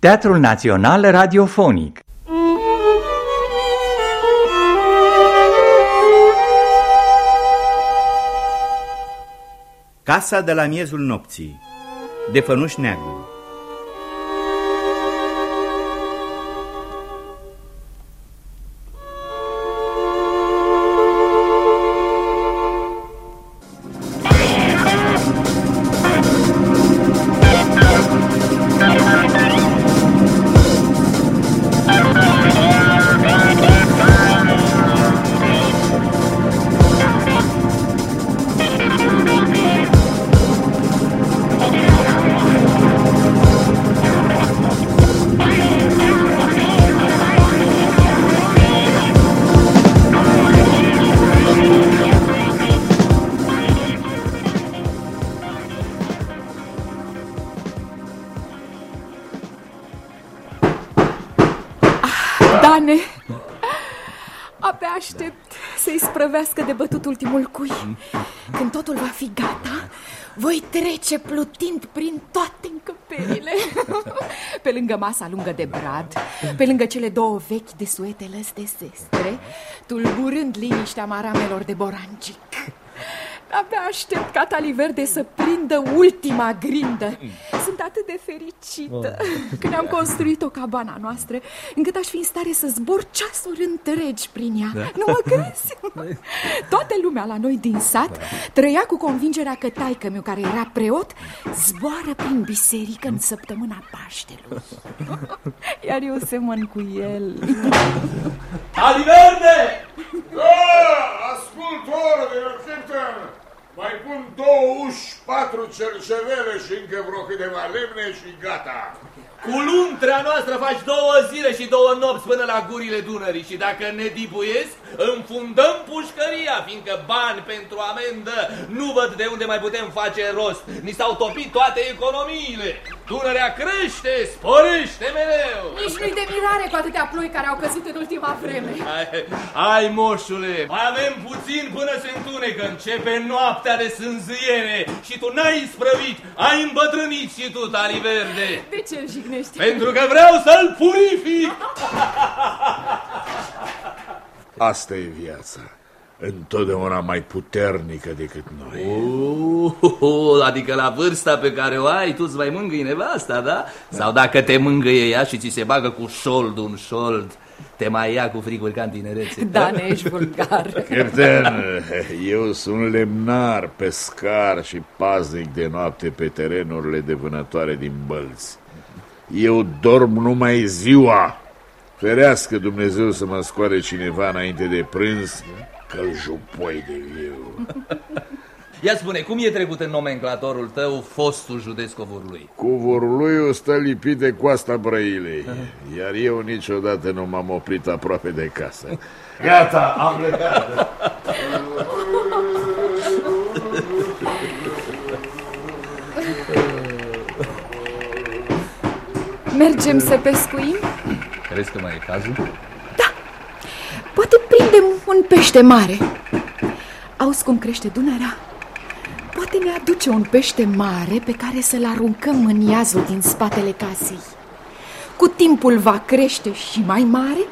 Teatrul Național Radiofonic. Casa de la miezul nopții. De Fănuș Neagu trece plutind prin toate încăperile. Pe lângă masa lungă de brad, pe lângă cele două vechi de suetele de zestre, tulburând liniștea maramelor de borancic. Abia aștept ca Taliverde să prindă ultima grindă. Sunt atât de fericită când am construit o cabana noastră, încât aș fi în stare să zbor ceasuri întregi prin ea. Nu mă crezi? Toată lumea la noi din sat trăia cu convingerea că taică meu care era preot zboară prin biserică în săptămâna Paștelui. Iar eu semăn cu el. Aliverde! Da, ascult ordine, captain! Mai pun două uși, patru cercevele și încă vreo câteva lemne și gata. Cu luntrea noastră faci două zile și două nopți până la gurile Dunării și dacă ne dibuiesc, înfundăm pușcăria, fiindcă bani pentru amendă nu văd de unde mai putem face rost. Ni s-au topit toate economiile. Dunărea crește, sporește mereu. Nici nu-i de mirare cu atâtea ploi care au căzut în ultima vreme. Hai, hai, moșule, mai avem puțin până se întunecă, începe noaptea de sânziere și tu n-ai sprăvit, ai îmbătrânit și tu, Taliverde. De ce îl jignești? Pentru că vreau să-l purific. Asta e viața. Întotdeauna mai puternică decât noi. Uh, adică la vârsta pe care o ai, tu îți mai mângâi nevasta, da? Sau dacă te mângâie ea și ți se bagă cu șold un șold, te mai ia cu friguri ca în tinerețe. Da, ne ești vulgar. Captain, eu sunt lemnar, pescar și paznic de noapte pe terenurile de vânătoare din bălți. Eu dorm numai ziua. Ferească Dumnezeu să mă scoare cineva înainte de prânz, că-l jupoi de viu. Ia spune, cum e trecut în nomenclatorul tău fostul județ Covurlui? Cuvurul lui o stă lipit de coasta Brăilei, iar eu niciodată nu m-am oprit aproape de casă. Gata, am plecat. Mergem să pescuim? Crezi că mai e cazul? Poate prindem un pește mare. Auzi cum crește Dunărea? Poate ne aduce un pește mare pe care să-l aruncăm în iazul din spatele casei. Cu timpul va crește și mai mare,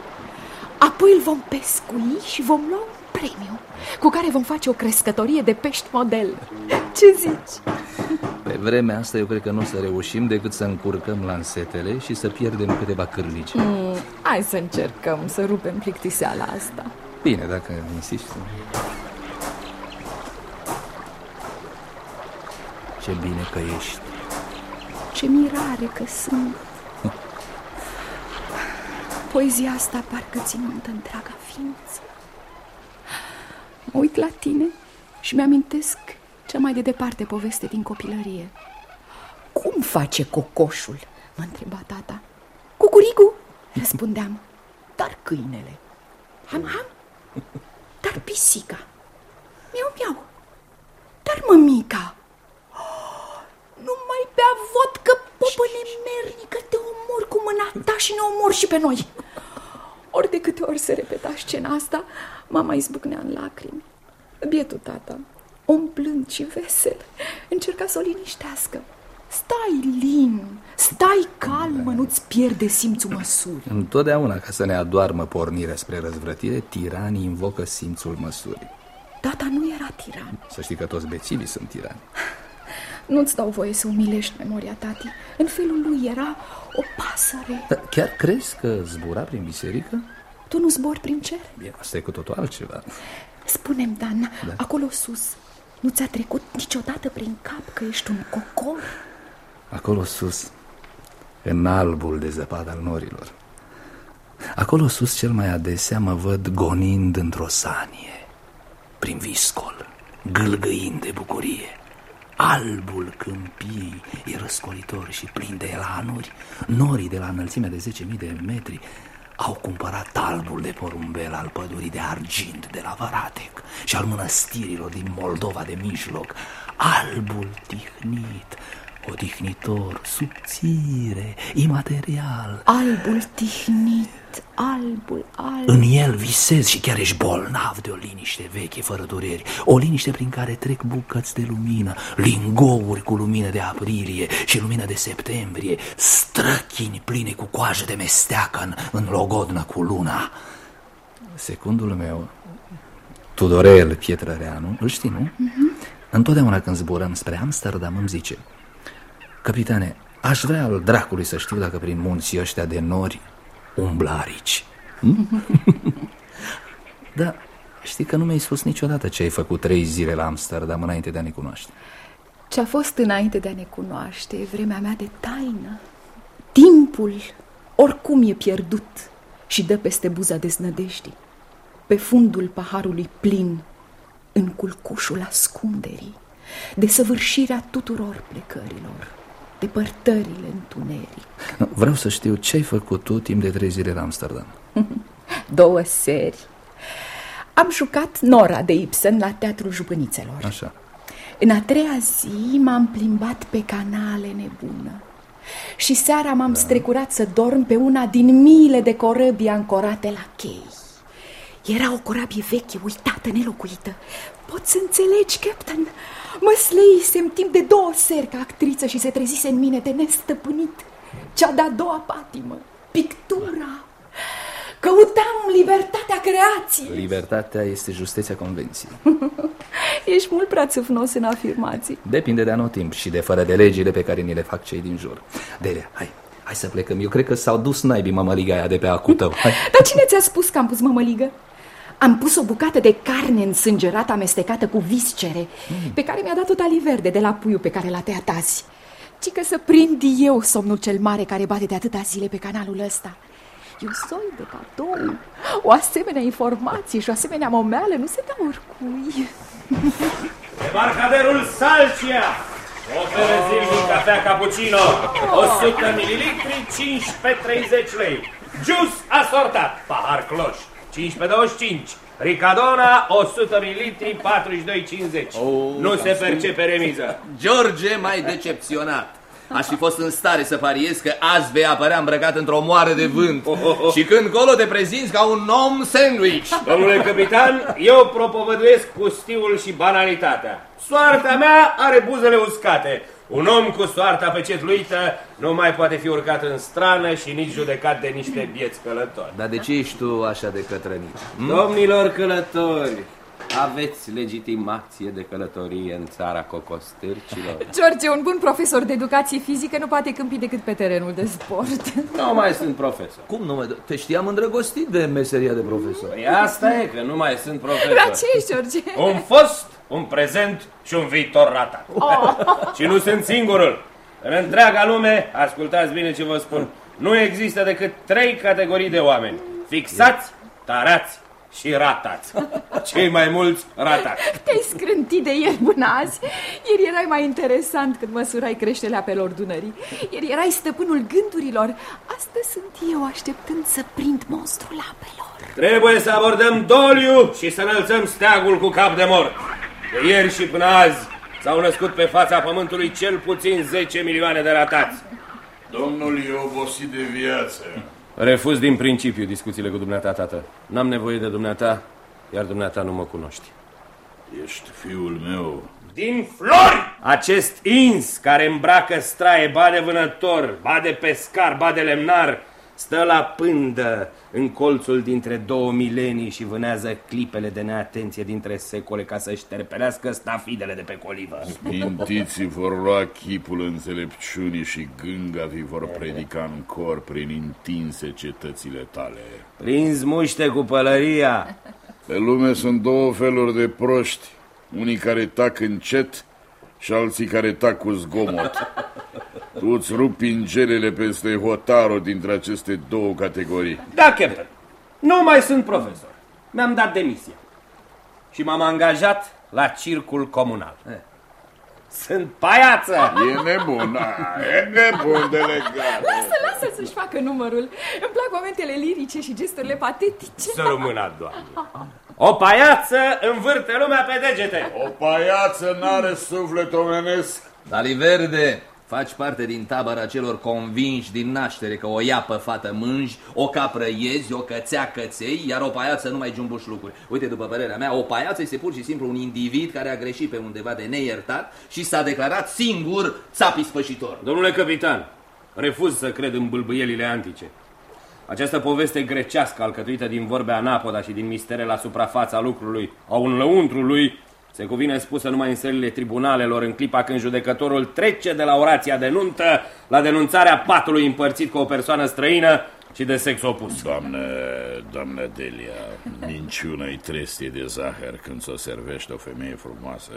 apoi îl vom pescui și vom lua un premiu cu care vom face o crescătorie de pești model. Ce zici? Pe vremea asta eu cred că nu o să reușim decât să încurcăm lansetele și să pierdem câteva cârlici. Mm, hai să încercăm să rupem plictiseala asta. Bine, dacă insisti. Ce bine că ești. Ce mirare că sunt! Poezia asta parcă ținută întreaga ființă. Mă uit la tine și mi-amintesc cea mai de departe poveste din copilărie. Cum face cocoșul? mă întreba tata. Cucurigu, răspundeam. Dar câinele. Ham, ham. Dar pisica. Miau, miau. Dar mămica. Oh, nu mai bea vodcă, popă nemernică, te omor cu mâna ta și ne omor și pe noi. Ori de câte ori se repeta scena asta, mama izbucnea în lacrimi. Bietul tata, om blând și vesel, încerca să o liniștească. Stai lin, stai calmă, nu-ți pierde simțul măsurii. Întotdeauna ca să ne adoarmă pornirea spre răzvrătire, tiranii invocă simțul măsurii. Tata nu era tiran. Să știi că toți bețivii sunt tirani. Nu-ți dau voie să umilești memoria tati. În felul lui era o pasăre. Dar chiar crezi că zbura prin biserică? Tu nu zbori prin cer? Bine, asta e cu totul altceva. Spune-mi, Dan, da. acolo sus, nu ți-a trecut niciodată prin cap că ești un cocor? Acolo sus, în albul de zăpadă al norilor. Acolo sus cel mai adesea mă văd gonind într-o sanie, prin viscol, gâlgâind de bucurie. Albul câmpii e răscolitor și plin de elanuri. Norii de la înălțimea de 10.000 de metri au cumpărat albul de porumbel al pădurii de argint de la Varatec și al mănăstirilor din Moldova de mijloc. Albul tihnit, odihnitor, subțire, imaterial. Albul tihnit, albul, albul. În el visezi și chiar ești bolnav de o liniște veche, fără dureri. O liniște prin care trec bucăți de lumină, lingouri cu lumină de aprilie și lumină de septembrie, străchini pline cu coajă de mesteacă în, în logodnă cu luna. Secundul meu, Tudorel Pietrăreanu, îl știi, nu? Mm-hmm. Întotdeauna când zburăm spre Amsterdam îmi zice Capitane, aș vrea al dracului să știu dacă prin munții ăștia de nori umblă arici. Hm? da, știi că nu mi-ai spus niciodată ce ai făcut trei zile la Amsterdam înainte de a ne cunoaște. Ce a fost înainte de a ne cunoaște e vremea mea de taină. Timpul oricum e pierdut și dă peste buza deznădejdii. Pe fundul paharului plin, în culcușul ascunderii, de săvârșirea tuturor plecărilor, depărtările întuneric. Nu, vreau să știu ce ai făcut tu timp de trei zile la Amsterdam. Două seri. Am jucat Nora de Ibsen la Teatrul Jupânițelor. Așa. În a treia zi m-am plimbat pe canale nebună. Și seara m-am da. strecurat să dorm pe una din miile de corăbii ancorate la chei. Era o corabie veche, uitată, nelocuită. Poți să înțelegi, Captain? Mă slăisem timp de două seri ca actriță și se trezise în mine de nestăpânit. Cea de-a doua patimă, pictura. Căutam libertatea creației. Libertatea este justeția convenției. Ești mult prea țâfnos în afirmații. Depinde de anotimp și de fără de legile pe care ni le fac cei din jur. Delia, hai, hai să plecăm. Eu cred că s-au dus naibii mămăliga aia de pe acul tău. Hai. Dar cine ți-a spus că am pus mămăligă? Am pus o bucată de carne însângerată amestecată cu viscere, mm. pe care mi-a dat-o verde de la puiul pe care l-a tăiat azi. Ci că să prind eu somnul cel mare care bate de atâta zile pe canalul ăsta. E un soi de cadou. O asemenea informație și o asemenea momeală nu se dă oricui. Debarcaderul Salcia! Oferă zilnic cafea cappuccino, 100 ml, 15-30 lei. Jus asortat, pahar cloș, 15-25. Ricadona, 100 ml, 42,50. Oh, nu se percepe remiză. George mai decepționat. Aș fi fost în stare să pariez că azi vei apărea îmbrăcat într-o moară de vânt oh, oh, oh. și când colo te prezinți ca un om sandwich. Domnule capitan, eu propovăduiesc pustiul și banalitatea. Soarta mea are buzele uscate. Un om cu soarta pecetluită nu mai poate fi urcat în strană și nici judecat de niște bieți călători. Dar de ce ești tu așa de cătrănit? Hm? Domnilor călători, aveți legitimație de călătorie în țara cocostârcilor? George, un bun profesor de educație fizică nu poate câmpi decât pe terenul de sport. Nu mai sunt profesor. Cum nu mai... Te știam îndrăgostit de meseria de profesor. Păi asta e, că nu mai sunt profesor. Dar ce ești, George? Un fost, un prezent și un viitor ratat. Oh. și nu sunt singurul. În întreaga lume, ascultați bine ce vă spun, nu există decât trei categorii de oameni. Fixați, tarați și ratați. Cei mai mulți ratați. Te-ai scrântit de ieri până azi. Ieri erai mai interesant când măsurai creșterea apelor Dunării. Ieri erai stăpânul gândurilor. Astăzi sunt eu așteptând să prind monstrul apelor. Trebuie să abordăm doliu și să înălțăm steagul cu cap de mor. De ieri și până azi s-au născut pe fața pământului cel puțin 10 milioane de ratați. Domnul e obosit de viață. Refuz din principiu discuțiile cu dumneata, tată. N-am nevoie de dumneata, iar dumneata nu mă cunoști. Ești fiul meu, din flori! Acest ins care îmbracă straie, ba de vânător, ba de pescar, ba de lemnar, stă la pândă în colțul dintre două milenii și vânează clipele de neatenție dintre secole ca să șterpelească stafidele de pe colivă. Mintiții vor lua chipul înțelepciunii și gânga vi vor predica în cor prin întinse cetățile tale. Prins muște cu pălăria. Pe lume sunt două feluri de proști, unii care tac încet și alții care tac cu zgomot. Tu îți rupi ingelele peste hotarul dintre aceste două categorii. Da, Captain. Nu mai sunt profesor. Mi-am dat demisia. Și m-am angajat la circul comunal. Sunt paiață! E nebun, a, e nebun de legat. Lasă, lasă să-și facă numărul. Îmi plac momentele lirice și gesturile patetice. Să rămână, doamne. O paiață învârte lumea pe degete. O paiață n-are suflet omenesc. Dali Verde, faci parte din tabăra celor convinși din naștere că o iapă fată mânji, o capră iezi, o cățea căței, iar o paiață nu mai jumbuși lucruri. Uite, după părerea mea, o paiață este pur și simplu un individ care a greșit pe undeva de neiertat și s-a declarat singur țapi spășitor. Domnule capitan, refuz să cred în bâlbâielile antice. Această poveste grecească alcătuită din vorbe anapoda și din mistere la suprafața lucrului, a un lăuntrului, se cuvine spusă numai în sălile tribunalelor în clipa când judecătorul trece de la orația de nuntă la denunțarea patului împărțit cu o persoană străină și de sex opus. Doamne, doamne Delia, minciuna-i trestie de zahăr când s-o servește o femeie frumoasă.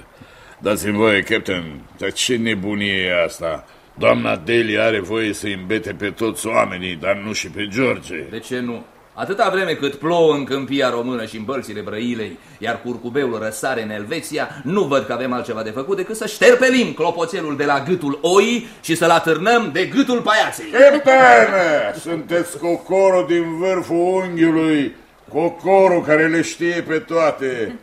Dați-mi voie, Captain, dar ce nebunie e asta? Doamna Delia are voie să îmbete pe toți oamenii, dar nu și pe George. De ce nu? Atâta vreme cât plouă în câmpia română și în bălțile Brăilei, iar curcubeul răsare în Elveția, nu văd că avem altceva de făcut decât să șterpelim clopoțelul de la gâtul oii și să-l atârnăm de gâtul paiaței. Captain, sunteți cocorul din vârful unghiului, cocorul care le știe pe toate.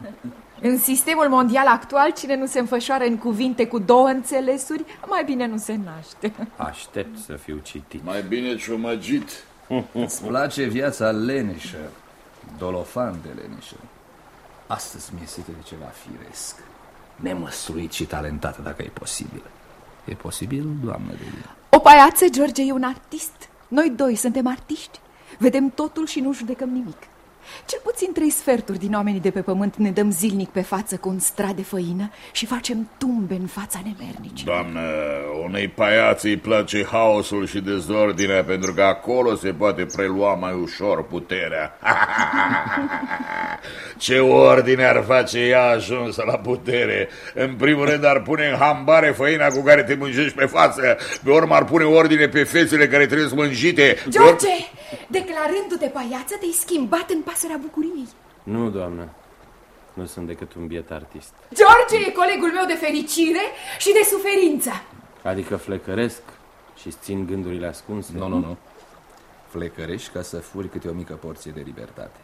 În sistemul mondial actual, cine nu se înfășoară în cuvinte cu două înțelesuri, mai bine nu se naște. Aștept să fiu citit. Mai bine ciumăgit. Îți place viața leneșă, dolofan de leneșă. Astăzi mi-e sete de ceva firesc, nemăsluit și talentat, dacă e posibil. E posibil, doamnă Delia? O paiață, George, e un artist. Noi doi suntem artiști. Vedem totul și nu judecăm nimic. Cel puțin trei sferturi din oamenii de pe pământ ne dăm zilnic pe față cu un strat de făină și facem tumbe în fața nemernici. Doamnă, unei paiații îi place haosul și dezordinea pentru că acolo se poate prelua mai ușor puterea. Ce ordine ar face ea ajunsă la putere? În primul rând ar pune în hambare făina cu care te mânjești pe față, pe urmă ar pune ordine pe fețele care trebuie mânjite. George, declarându-te paiață, te-ai schimbat în pasărea bucuriei. Nu, doamnă. Nu sunt decât un biet artist. George e colegul meu de fericire și de suferință. Adică flecăresc și țin gândurile ascunse. Nu, nu, nu. Flecărești ca să furi câte o mică porție de libertate.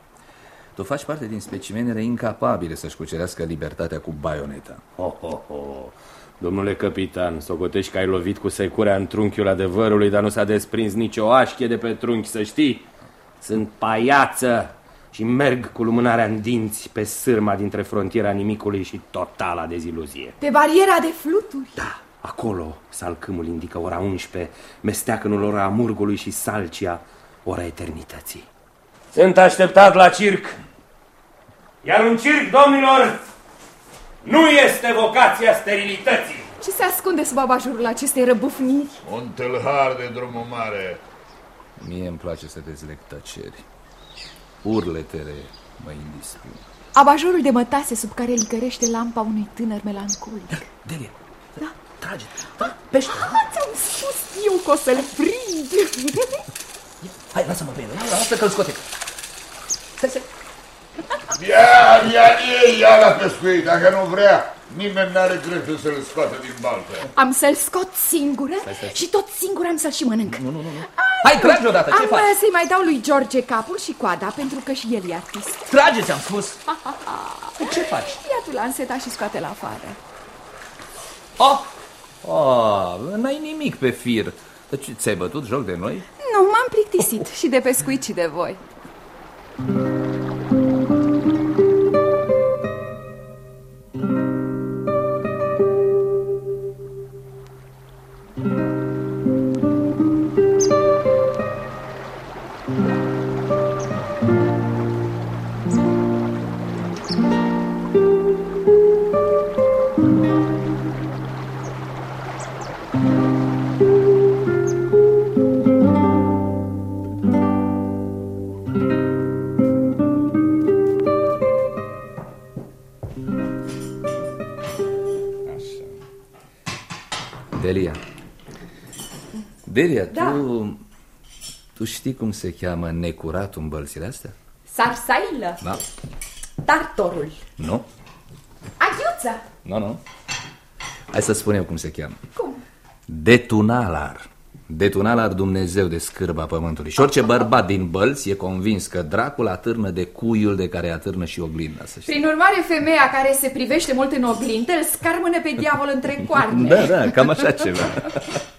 Tu faci parte din specimenele incapabile să-și cucerească libertatea cu baioneta. Ho, ho, ho. Domnule capitan, socotești că ai lovit cu securea în trunchiul adevărului, dar nu s-a desprins nicio așchie de pe trunchi, să știi. Sunt paiață și merg cu lumânarea în dinți pe sârma dintre frontiera nimicului și totala deziluzie. Pe bariera de fluturi. Da, acolo salcâmul indică ora 11, mesteacănul ora amurgului și salcia ora eternității. Sunt așteptat la circ. Iar un circ, domnilor, nu este vocația sterilității. Ce se ascunde sub abajurul acestei răbufniri? Un tâlhar de drumul mare. Mie îmi place să dezleg tăceri. Urletele mă indispun. Abajurul de mătase sub care licărește lampa unui tânăr melancolic. Delia, Da. trage, tra- pește. Ah, ți-am spus eu că o să-l prind. Hai, lasă-mă pe el, lasă că-l scoate. Stai, stai. Ia, ia, ia, ia la pescuit, dacă nu vrea, nimeni n-are dreptul să-l scoată din baltă. Am să-l scot singură și tot singur am să-l și mănânc. Nu, nu, nu. Hai, trage odată, ce am faci? uh, să-i mai dau lui George capul și coada, pentru că și el e artist. Trage, ți-am spus. Ce faci? Ia tu la înseta și scoate-l afară. Oh! Oh, n-ai nimic pe fir. Deci ți-ai bătut joc de noi? Nu, m-am plictisit și de pescuit și de voi. Delia. Delia, Da. tu... Tu știi cum se cheamă necuratul în bălțile astea? Sarsailă, Da? tartorul, Nu? aghiuță. Nu, nu. Hai să spunem cum se cheamă. Cum? Detunalar. Detunalar Dumnezeu de scârba pământului. Și orice bărbat din bălți e convins că dracul atârnă de cuiul de care atârnă și oglinda, să știi. Prin urmare, femeia care se privește mult în oglindă îl scarmână pe diavol între coarne. Da, da, cam așa ceva.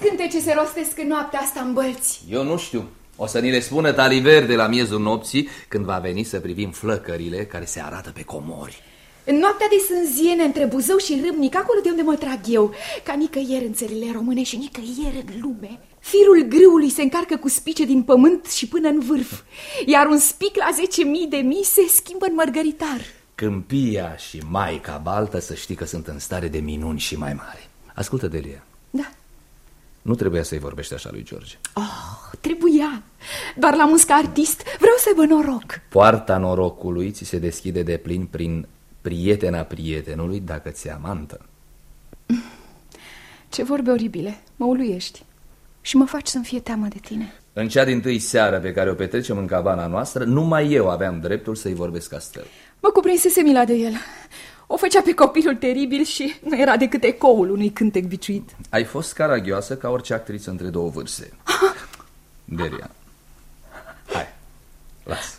Ce de scântece se rostesc în noaptea asta în bălți? Eu nu știu. O să ni le spună Taliver de la miezul nopții când va veni să privim flăcările care se arată pe comori. În noaptea de sânziene între Buzău și Râmnic, acolo de unde mă trag eu, ca nicăieri în țările române și nicăieri în lume, firul grâului se încarcă cu spice din pământ și până în vârf, iar un spic la zece mii de mii se schimbă în mărgăritar. Câmpia și Maica Baltă să știi că sunt în stare de minuni și mai mari. Ascultă, Delia, Da. Nu trebuia să-i vorbești așa lui George. Oh, trebuia. Doar la musca artist vreau să aibă noroc. Poarta norocului ți se deschide de plin prin prietena prietenului dacă ți amantă. Ce vorbe oribile, mă uluiești și mă faci să-mi fie teamă de tine. În cea din tâi seară pe care o petrecem în cabana noastră, numai eu aveam dreptul să-i vorbesc astfel. Mă cuprinsese mila de el. O făcea pe copilul teribil și nu era decât ecoul unui cântec biciuit. Ai fost caragioasă ca orice actriță între două vârste. Delia, hai, lasă.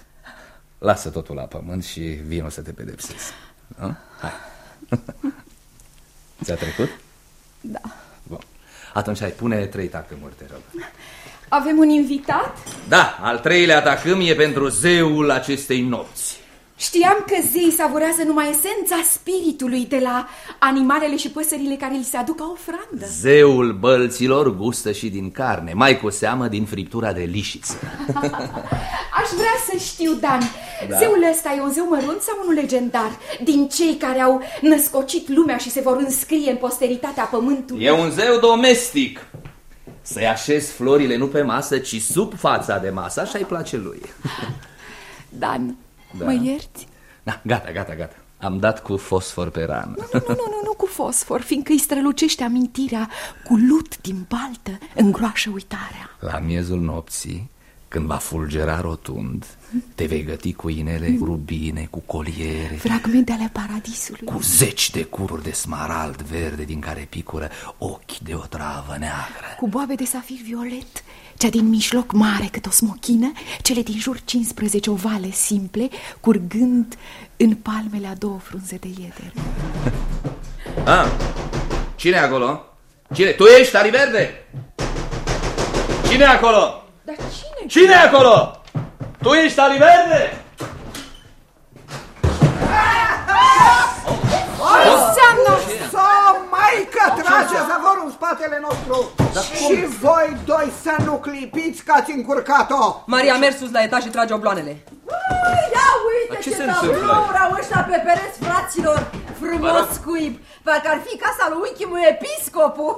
Lasă totul la pământ și vino să te pedepsezi. Da? Hai. Ți-a trecut? Da. Bun. Atunci hai, pune trei tacâmuri, te rog. Avem un invitat? Da, al treilea tacâm e pentru zeul acestei nopți. Știam că zeii savurează numai esența spiritului de la animalele și păsările care li se aduc ca ofrandă. Zeul bălților gustă și din carne, mai cu seamă din friptura de lișiță. Aș vrea să știu, Dan, da? zeul ăsta e un zeu mărunt sau unul legendar? Din cei care au născocit lumea și se vor înscrie în posteritatea pământului? E un zeu domestic. Să-i așezi florile nu pe masă, ci sub fața de masă, așa-i place lui. Dan, Da. mă ierți? Da, gata, gata, gata. Am dat cu fosfor pe rană. Nu, nu, nu, nu, nu cu fosfor, fiindcă îi strălucește amintirea cu lut din baltă, îngroașă uitarea. La miezul nopții, când va fulgera rotund, te vei găti cu inele, cu rubine, cu coliere, Fragmente ale paradisului. cu zeci de cururi de smarald verde din care picură ochi de o travă neagră. Cu boabe de safir violet, cea din mijloc mare cât o smochină, cele din jur 15 ovale simple, curgând în palmele a două frunze de ieder. Ah, cine e acolo? Cine? Tu ești, Ali Verde? Cine e acolo? Dar cine? Cine e acolo? Tu ești Ali Verde? Ce înseamnă? Să maică trage zavorul în spatele nostru Și voi doi să nu clipiți că ați încurcat-o Maria a mers sus la etaj și trage obloanele. Ia uite ce ce, se ce întâmplă tablouri au ăștia pe pereți, fraților! Frumos scuip! Parcă ar fi casa lui unchiul episcopul!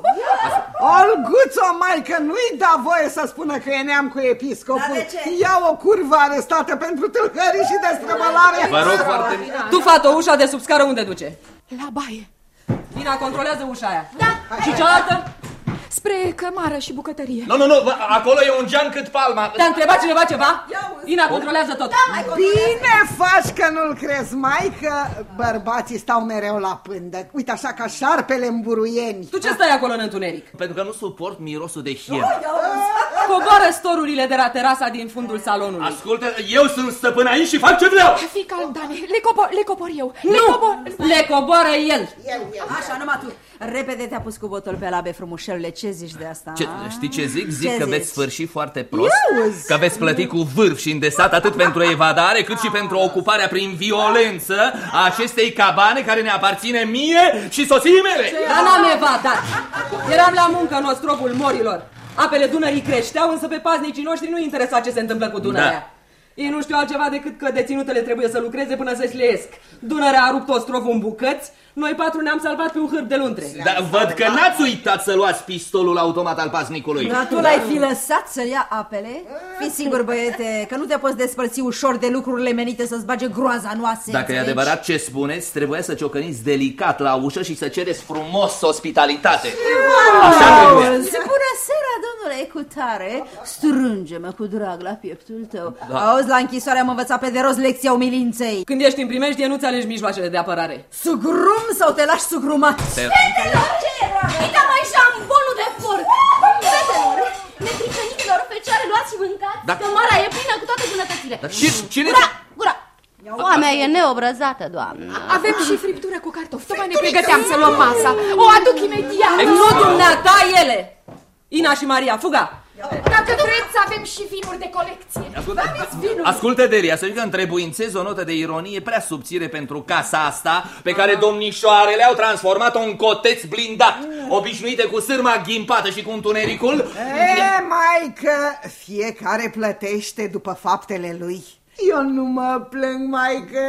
Olguțo, maică, nu-i da voie să spună că e neam cu episcopul Dar de ce? Ia o curvă arestată pentru tâlhării și destrăbălare Vă rog foarte... Tu, fată, ușa de sub scară unde duce? La baie. Ina, controlează ușa aia. Da. Și cealaltă? Spre cămară și bucătărie. Nu, nu, nu, bă, acolo e un geam cât palma. Te-a întrebat cineva ceva? Ina, controlează tot. Bine faci că nu-l crezi, maică Bărbații stau mereu la pândă Uite așa ca șarpele în buruieni Tu ce stai acolo în întuneric? Pentru că nu suport mirosul de hien. Coboară storurile de la terasa din fundul salonului. Ascultă, eu sunt stăpân aici și fac ce vreau. Fii calm, Dane, le cobor, le cobor eu. Le Nu! cobor. Le coboară el. Așa, numai tu. Repede te-a pus cu botul pe labe, frumușelule. Ce zici de asta? Ce, a? știi ce zic? Zic Ce că zici? veți sfârși foarte prost, că veți plăti cu vârf și îndesat atât pentru evadare cât și pentru ocuparea prin violență a acestei cabane care ne aparține mie și soției mele. Dar n-am evadat. Eram la muncă în ostrovul morilor. Apele Dunării creșteau, însă pe paznicii noștri nu interesa ce se întâmplă cu Dunărea. Da. Ei nu știu altceva decât că deținutele trebuie să lucreze până se șleiesc. Dunărea a rupt ostrovul în bucăți, Noi patru ne-am salvat pe un hârb de luntre. Dar văd că n-ați uitat să luați pistolul automat al paznicului. Dar tu l-ai fi lăsat să ia apele? Fii singur, băiete, că nu te poți despărți ușor de lucrurile menite să-ți bage groaza în oase. Dacă e înțelegi? adevărat ce spuneți, trebuie să ciocăniți delicat la ușă și să cereți frumos ospitalitate. Așa trebuie. Auzi, Bună seara, domnule Ecutare! Strânge-mă cu drag la pieptul tău. Da. Auzi, la închisoare am învățat pe de rost lecția umilinței. Când ești în primejdie, nu-ți alegi mijloacele de apărare. Sugrum sau te lași sugrumat? Fetelor, ce Uite mai jambonul de porc! Fetelor, neprihăniților, fecioare, luați și mâncați, Da. că mara e plină cu toate bunătățile. Dar și cine... Gura, gura! Foamea e neobrăzată, doamnă. Avem și friptură cu cartofi. Tocmai ne pregăteam să luăm masa. O aduc imediat. Nu dumneata, ele! Ina și Maria, fuga! Dacă vreți, avem și vinuri de colecție. Aveți vinuri. Ascultă, Delia, să zic că întrebuințez o notă de ironie prea subțire pentru casa asta, pe care domnișoarele au transformat-o în coteț blindat, obișnuite cu sârma ghimpată și cu întunericul. E, maică, fiecare plătește după faptele lui. Eu nu mă plâng, maică,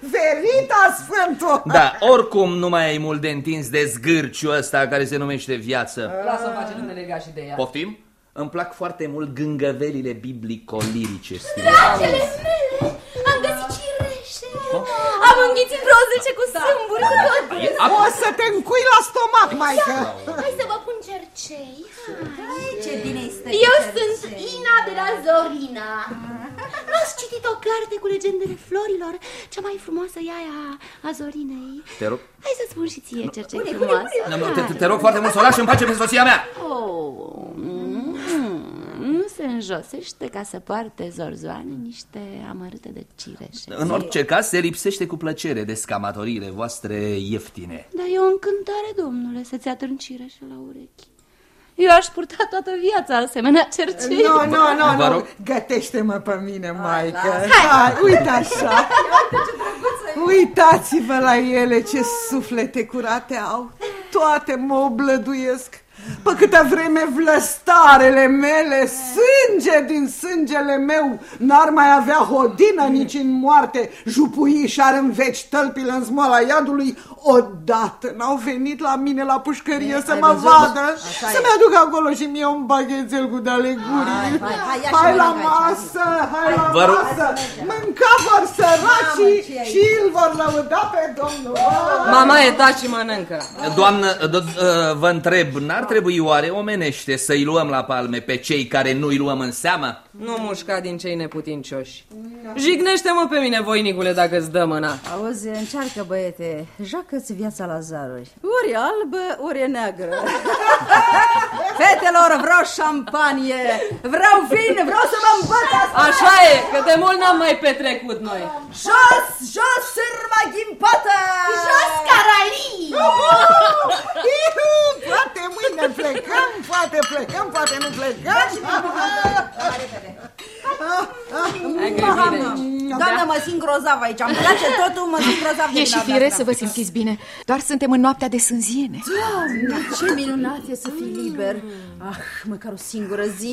verita sfântul. Da, oricum nu mai ai mult de întins de zgârciul ăsta care se numește viață. Lasă-o face numele legat și de ea. Poftim? Îmi plac foarte mult gângăvelile biblico-lirice, Dragele mele, am găsit cireșe. Am înghițit vreo 10 cu sâmburi, cu tot. O să te încui la stomac, maică. Hai să vă pun cercei. Hai, ce bine este. Eu sunt Ina de la Zorina. Nu ați citit o carte cu legendele florilor? Cea mai frumoasă e aia a Zorinei. Te rog, Hai să spun și ție, cercei frumoasă. Nu, nu, te, te- te rog foarte mult să o lași în pace pe soția mea. Oh, mm, nu se înjosește ca să poarte zorzoane niște amărâte de cireșe. În orice caz, se lipsește cu plăcere de scamatoriile voastre ieftine. Dar e o încântare, domnule, să-ți atârn cireșe la urechi. Eu aș purta toată viața asemenea cercei. Nu, nu, nu, Vă nu, rog. gătește-mă pe mine, maică. Hai, uite așa. Uitați-vă la ele ce suflete curate au. Toate mă oblăduiesc. Pe câtă vreme vlăstarele mele, sânge din sângele meu, n-ar mai avea hodină nici în moarte, jupui și-ar în veci tălpile în smoala iadului, odată n-au venit la mine la pușcărie E, să ai mă văzut? vadă, Așa să-mi e. aduc acolo și mie un baghețel cu de-ale gurii. hai, hai, ia și Hai la mănâncă aici, masă, hai la Vă rog. masă, mânca vor săracii ce ai? și îl vor lăuda pe Domnul. Mama e taci și mănâncă. Doamnă, do- uh, vă întreb, n-ar trebui oare omenește să-i luăm la palme pe cei care nu-i luăm în seamă? Nu mușca din cei neputincioși. Jignește-mă pe mine, voinicule, dacă îți dă mâna. Auzi, încearcă, băiete, joacă-ți viața la zaruri. Ori e albă, ori e neagră. Fetelor, vreau șampanie, vreau vin, vreau să mă îmbăt asta. Așa e, că de mult n-am mai petrecut noi. Jos, jos, sârma ghimpată! Jos, caralii! Ihu, Poate mâine plecăm, poate plecăm, poate nu plecăm. Hai că e bine. Doamnă, mă simt grozav aici, îmi place totul, mă simt grozav de E și dumneavoastră. firesc să vă simțiți bine. Doar suntem în noaptea de sânziene. Doamne, ce minunat e să fii liber. Ah, măcar o singură zi.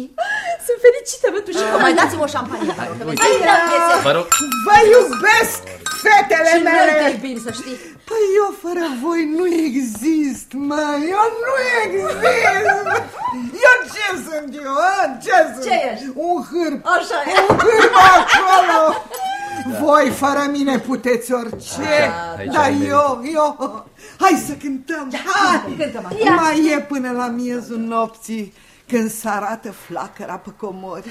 Sunt fericită pentru și Mai dați-mi o șampanie. că vă zic că piese. Vă rog, Vă iubesc, fetele Și noi te mele. iubim, să știi. Păi eu fără voi nu exist, mă, eu nu exist. Eu ce sunt eu, a? ce sunt? Ce ești? Un hârb, Așa e. un hârb acolo. Voi fără mine puteți orice, aici dar ai merită. eu, eu, hai să cântăm, hai, cântă, mai. mai e până la miezul nopții. Când se arată flacăra pe comori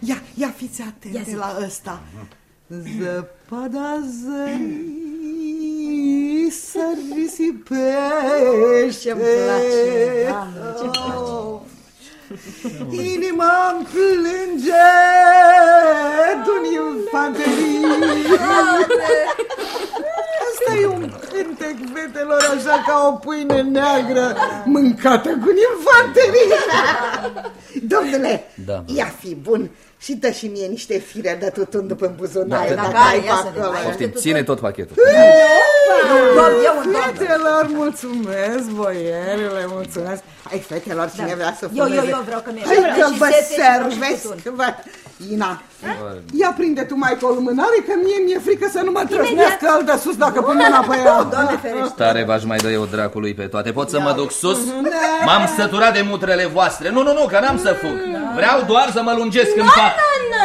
Ia, ia fiți atente la ăsta Zăpada zării să risipește. Ce-mi place, Doamne, ce-mi Oh. Inima îmi plânge d'un infanterii Asta e un cântec, fetelor, așa ca o pâine neagră mâncată cu infanterie Domnule, Da. ia fi bun și dă și mie niște fire de tutun după buzunar, Da, dacă da, ai ia pe să acolo. vedem. poftim, ține tot pachetul. Doar eu în doamnă. Fetelor, mulțumesc, boierele, mulțumesc. Hai, fetelor, cine vrea să Eu, fumeze? eu, eu vreau că mi-e Hai că și vă sete și vreau și servesc, tutun. vă... Ina, ia prinde tu mai cu o lumânare că mie mi-e frică să nu mă trăsnească al de sus dacă pun mâna pe ea. Doamne ferește. Tare v-aș mai dă eu dracului pe toate. Pot să mă duc sus? M-am săturat de mutrele voastre. Nu, nu, nu, că n-am să fug. Vreau doar să mă lungesc în pat.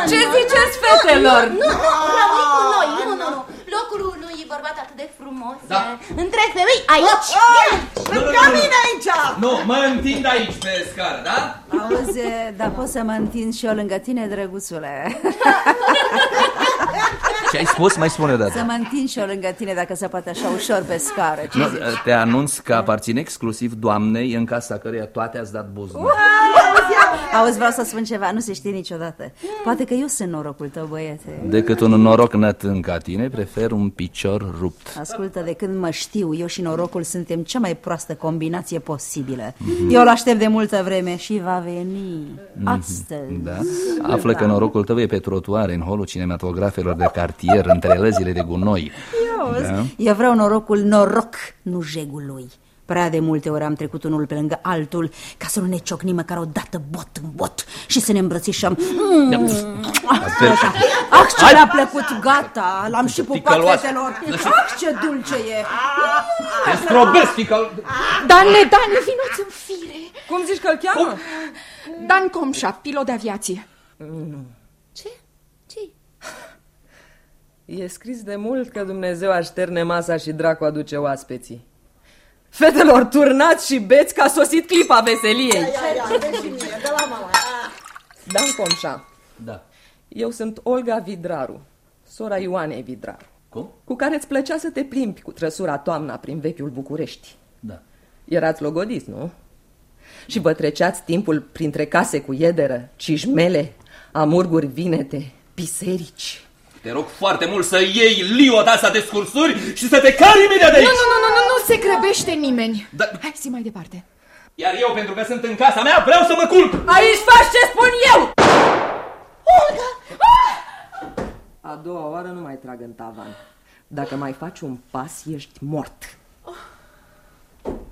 Ce ziceți, fetelor? Nu, nu, rămâi cu noi, nu, nu, nu. Locul unui bărbat atât de frumos. Da. Între femei, aici. Nu, nu, Ca nu, nu. mine aici! Nu, mă întind aici pe scară, da? Auzi, dar pot să mă întind și eu lângă tine, drăguțule. Ce ai spus? Mai spune o Să dată. mă întind și eu lângă tine dacă se poate așa ușor pe scară. Ce Nu, zici? te anunț că aparțin exclusiv doamnei în casa căreia toate ați dat buzna. Auzi, vreau să spun ceva, nu se știe niciodată. Poate că eu sunt norocul tău, băiete. Decât un noroc nătân ca tine, prefer un picior rupt. Ascultă, de când mă știu, eu și norocul suntem cea mai proastă combinație posibilă. Eu îl aștept de multă vreme și va veni astăzi. Da? Află că norocul tău e pe trotuare în holul cinematografelor de cartier, între lăzile de gunoi. Da? Eu vreau norocul noroc, nu jegul lui. Prea de multe ori am trecut unul pe lângă altul ca să nu ne ciocnim măcar o dată bot în bot și să ne îmbrățișăm. Mm. Ah, ce mi-a plăcut, gata, l-am și pupat ticăloasă. fetelor. Ah, ce dulce e. Te strobesc, tică... Dane, Dane, vinoți în fire. Cum zici că-l cheamă? Dan Comșa, pilot de aviație. Ce? ce E scris de mult că Dumnezeu așterne masa și dracu aduce oaspeții. Fetelor, turnați și beți că a sosit clipa veseliei. Dan Comșa, Da. eu sunt Olga Vidraru, sora Ioanei Vidraru, Cum? cu care îți plăcea să te plimbi cu trăsura toamna prin vechiul București. Da. Erați logodiți, nu? Și vă treceați timpul printre case cu iederă, cișmele, amurguri vinete, biserici. Te rog foarte mult să iei liota asta de scursuri și să te cari imediat de Nu, aici. nu, nu, nu, nu, nu se grăbește nimeni. Da. Hai, zi mai departe. Iar eu, pentru că sunt în casa mea, vreau să mă culc. Aici faci ce spun eu! Olga! A doua oară nu mai trag în tavan. Dacă mai faci un pas, ești mort.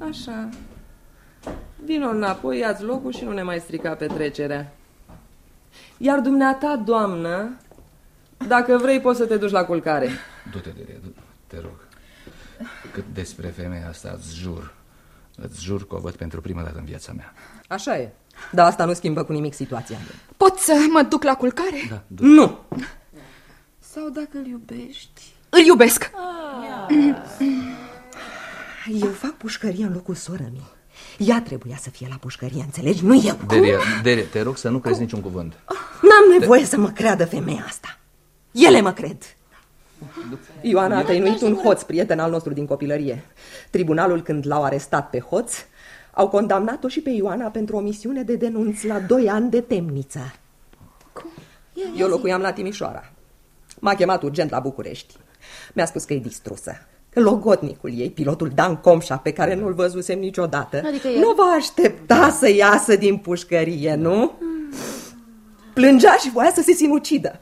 Așa. Vino înapoi, ia-ți locul și nu ne mai strica petrecerea. Iar dumneata, doamnă, dacă vrei, poți să te duci la culcare. Du-te, de du te rog. Cât despre femeia asta, îți jur. Îți jur că o văd pentru prima dată în viața mea. Așa e. Dar asta nu schimbă cu nimic situația. Pot să mă duc la culcare? Da, du Nu! Sau dacă îl iubești... Îl iubesc. Eu fac pușcărie în locul sorămii. Ea trebuia să fie la pușcărie, înțelegi? Nu eu. Deria, Deria, te rog să nu crezi niciun cuvânt. N-am nevoie să mă creadă femeia asta. Ele mă cred. Ioana a tăinuit un hoț, prieten al nostru din copilărie. Tribunalul, când l-au arestat pe hoț, au condamnat-o și pe Ioana pentru o misiune de denunț la doi ani de temniță. Eu locuiam la Timișoara. M-a chemat urgent la București. Mi-a spus că e distrusă. Că logodnicul ei, pilotul Dan Comșa, pe care nu-l văzusem niciodată, Adică el? nu va aștepta să iasă din pușcărie, nu? Plângea și voia să se sinucidă.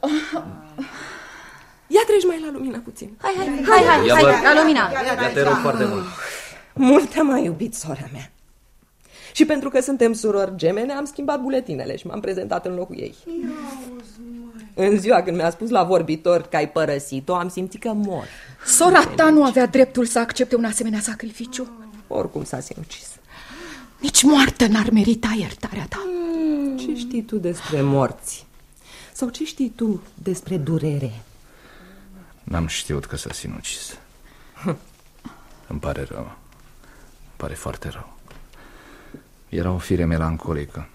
Ia treci mai la lumină puțin. Hai, hai, hai, hai, Ia hai, vă- la lumina. Ia te rog foarte mult. Mult te-a mai iubit, sora mea. Și pentru că suntem surori gemene, am schimbat buletinele și m-am prezentat în locul ei. În ziua când mi-a spus la vorbitor că ai părăsit-o, am simțit că mor. Sora ta nu avea dreptul să accepte un asemenea sacrificiu. Oricum s-a sinucis. Nici moartă n-ar merita iertarea ta. Ce știi tu despre morți? Sau ce știi tu despre durere? N-am știut că s-a sinucis. Îmi pare rău. Îmi pare foarte rău. Era o fire melancolică.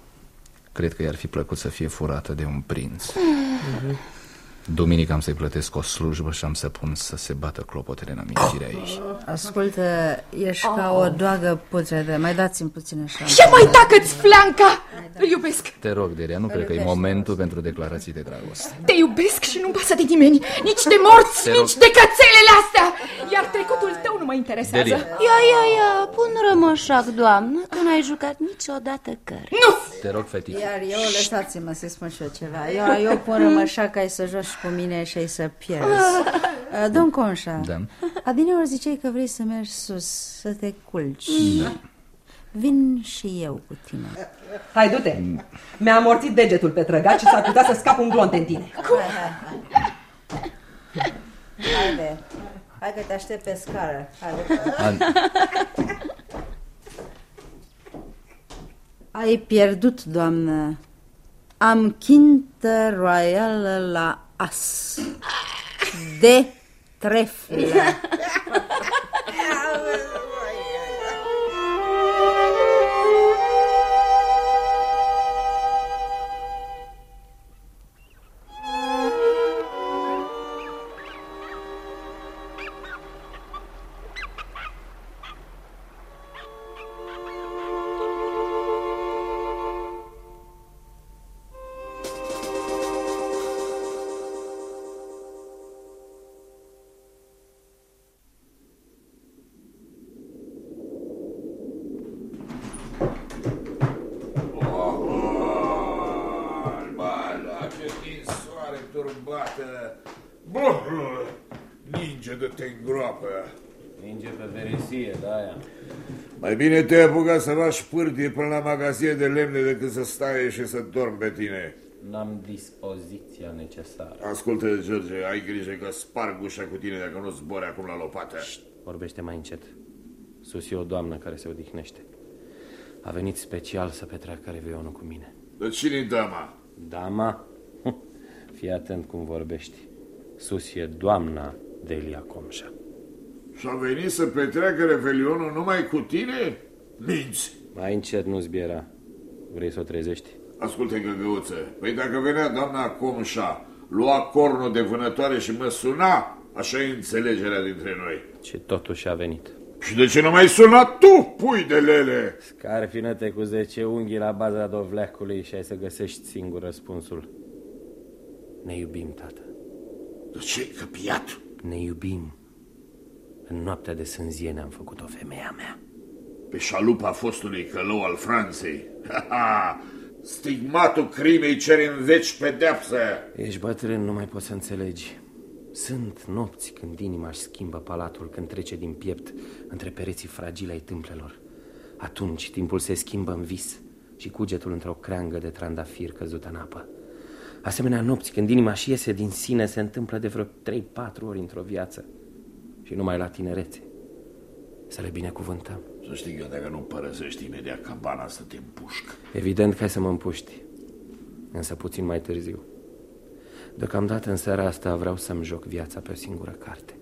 Cred că i-ar fi plăcut să fie furată de un prinț. Duminică am să-i plătesc o slujbă și am să pun să se bată clopotele în amintirea ei. Ascultă, ești ca o doagă putredă. Mai dați-mi puțină șansă. Ce mai tacă-ți flanca? Îl iubesc. Te rog, Deria, nu cred că e momentul pentru declarații de dragoste. Te iubesc și nu-mi pasă de nimeni. Nici de morți, Te rog. nici de cățelele astea. Iar trecutul tău nu mă interesează. Delia. Ia, ia, ia, pun rămășac, doamnă, că n-ai jucat niciodată căr. Nu! Te rog, fetiță. Iar eu, lăsați-mă să spun și eu ceva. Eu, eu pun rămășa ca ai să joci cu mine și ai să pierzi. Uh, Domn Conșa, Da. adineori ziceai că vrei să mergi sus, să te culci. Da. Vin și eu cu tine. Hai, du-te. Mi-a amorțit degetul pe trăgat și s-ar putea să scap un glonte în tine. Haide, hai că te aștept pe scară. Haide. An- Ai pierdut, doamnă. Am chintă royală la as. De treflă. Bă, ninge de te îngroapă. Ninge pe veresie, da aia. Mai bine te apuca să lași pârtie până la magazie de lemne decât să stai și să dormi pe tine. N-am dispoziția necesară. Ascultă, George, ai grijă că sparg ușa cu tine dacă nu zbori acum la lopată. Vorbește mai încet. Sus e o doamnă care se odihnește. A venit special să petreacă revionul cu mine. De cine-i dama? Dama? Fii atent cum vorbești. Sus e doamna Delia Comșa. Și a venit să petreacă revelionul numai cu tine? Minți! Mai încet nu zbiera. Vrei să o trezești? Ascultă, găgăuță, păi dacă venea doamna Comșa, lua cornul de vânătoare și mă suna, așa e înțelegerea dintre noi. Ce totuși a venit. Și de ce nu mai suna tu, pui de lele? Scarfină-te cu 10 unghii la baza dovleacului și ai să găsești singur răspunsul. Ne iubim, tată. De ce, căpiat? Ne iubim. În noaptea de sânzie ne-am făcut-o femeia mea. Pe șalupa fostului călău al Franței. Ha, ha! Stigmatul crimei cere în veci pedeapsă. Ești bătrân, nu mai poți să înțelegi. Sunt nopți când inima își schimbă palatul, când trece din piept între pereții fragile ai tâmplelor. Atunci timpul se schimbă în vis și cugetul într-o creangă de trandafir căzut în apă. Asemenea nopți când inima și iese din sine se întâmplă de vreo 3-4 ori într-o viață și numai la tinerețe. Să le binecuvântăm. Să știi că dacă nu părăsești imediat cabana să te împușc. Evident că ai să mă împuști, însă puțin mai târziu. Deocamdată în seara asta vreau să-mi joc viața pe o singură carte.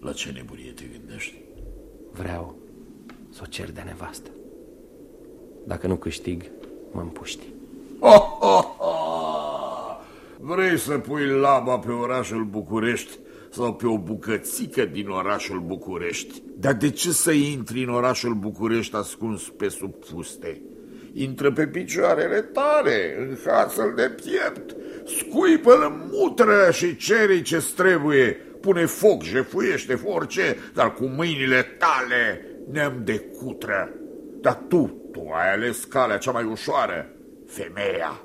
La ce nebunie te gândești? Vreau să o cer de nevastă. Dacă nu câștig, mă împuști. Oh, oh, oh! Vrei să pui laba pe orașul București sau pe o bucățică din orașul București? Dar de ce să intri în orașul București ascuns pe sub fuste? Intră pe picioarele tale, în hațăl de piept, scuipă-l în mutră și cere ce trebuie. Pune foc, jefuiește orice, dar cu mâinile tale, neam de cutră. Dar tu, tu ai ales calea cea mai ușoară, femeia.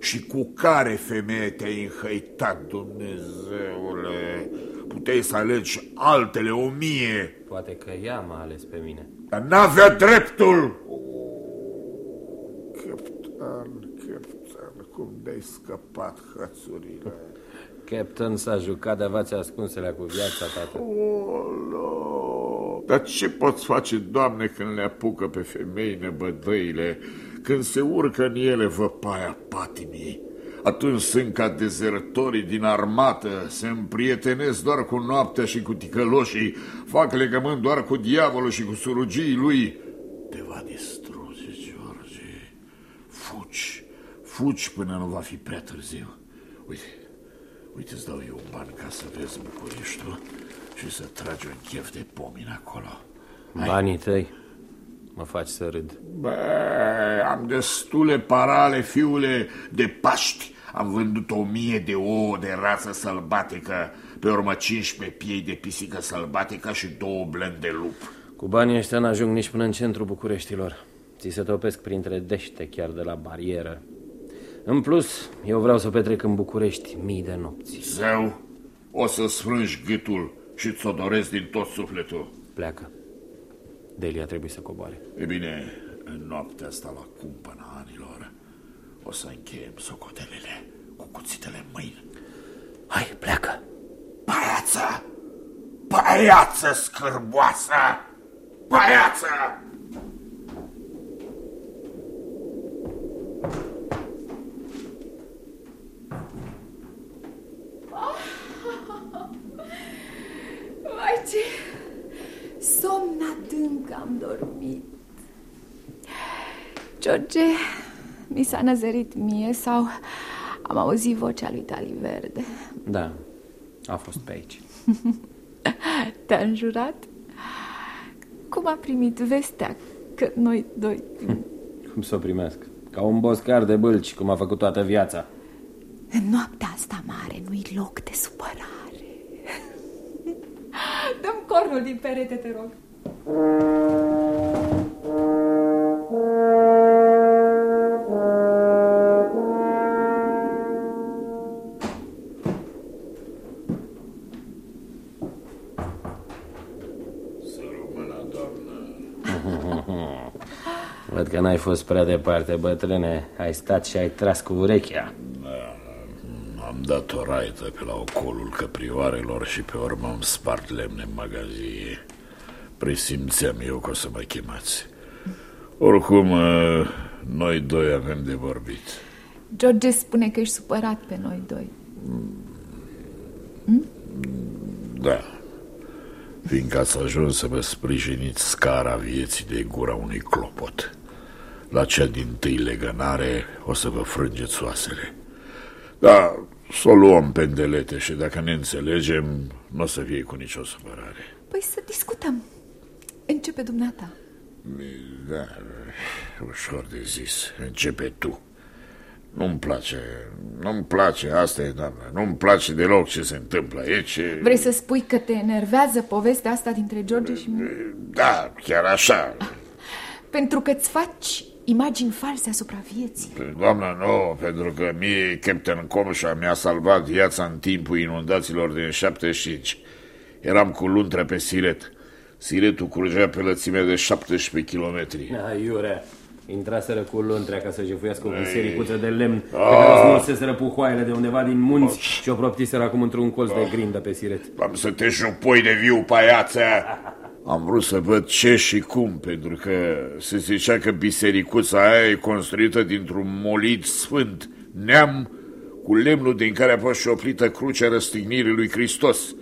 Și cu care femeie te-ai înhăitat, Dumnezeule? Puteai să alegi altele o mie, Poate că ea m-a ales pe mine. dar n-avea dreptul. Captan, captan, cum de-ai scăpat, hățurile? Captain s-a jucat de avați ascunselea cu viața, tată. Olo! Dar ce poți face, Doamne, când le apucă pe femei nebădăile, când se urcă în ele văpaia patimii? Atunci sunt ca dezertorii din armată, se împrietenesc doar cu noaptea și cu ticăloșii, fac legământ doar cu diavolul și cu surugii lui. Te va distruge, George. Fugi, fugi până nu va fi prea târziu. Uite, uite, îți dau eu un ban ca să vezi Bucureștiul și să tragi un chef de pomin acolo. Banii tăi mă faci să râd. Bă, am destule parale, fiule, de Paști. Am vândut o mie de ouă de rață sălbatică, pe urmă 15 piei de pisică sălbatică și două blând de lup. Cu banii ăștia n-ajung nici până în centrul Bucureștilor. Ți se topesc printre dește chiar de la barieră. În plus, eu vreau să petrec în București mii de nopți. Zeu, o să sfrângi gâtul și ți-o doresc din tot sufletul. Pleacă. Delia trebuie să coboare. E bine, În noaptea asta la cumpăna anilor o să încheiem socotelele cu cuțitele în mâini. Hai, pleacă! Paiață! Paiață scârboasă! Paiață! Adânc am dormit. George, mi s-a năzărit mie sau am auzit vocea lui Tali Verde. Da, a fost pe aici. Te-a înjurat? Cum a primit vestea că noi doi... Cum să o primesc? Ca un boscar de bâlci, cum a făcut toată viața. În noaptea asta mare nu-i loc de supărare. Dăm cornul din perete, te rog. Să rămână, doamnă. Văd că n-ai fost prea departe, bătrâne. Ai stat și ai tras cu urechea. Am dat o raită pe la ocolul căprioarelor și pe urmă am spart lemne în magazie. Presimțeam eu că o să mă chemați. Oricum, ă, noi doi avem de vorbit. George spune că ești supărat pe noi doi. Da. Fiindcă ați ajuns să vă sprijiniți scara vieții de gura unui clopot. La cea din tâi legănare o să vă frângeți oasele. Da, să o luăm pe îndelete și dacă ne înțelegem, nu o să fie cu nicio supărare. Păi să discutăm. Începe dumneata. Da, ușor de zis. Începe tu. Nu-mi place, nu-mi place, asta e, doamnă, nu-mi place deloc ce se întâmplă aici. Vrei să spui că te enervează povestea asta dintre George și mine? Da, chiar așa. Pentru că îți faci imagini false asupra vieții. Doamnă, nu, pentru că mie Captain Comșa mi-a salvat viața în timpul inundațiilor din 75. Eram cu luntre pe Siret. Siretul curgea pe lățime de 17 kilometri. Da, iurea. Intraseră cu luntrea ca să jefuiască o bisericuță de lemn pe Ah. care o smulseseră puhoaiele de undeva din munți și o proptiseră acum într-un colț de grindă pe siret. Am să te șupoi de viu, paiață! Am vrut să văd ce și cum, pentru că se zicea că bisericuța aia e construită dintr-un molit sfânt, neam cu lemnul din care a fost șoplită crucea răstignirii lui Hristos.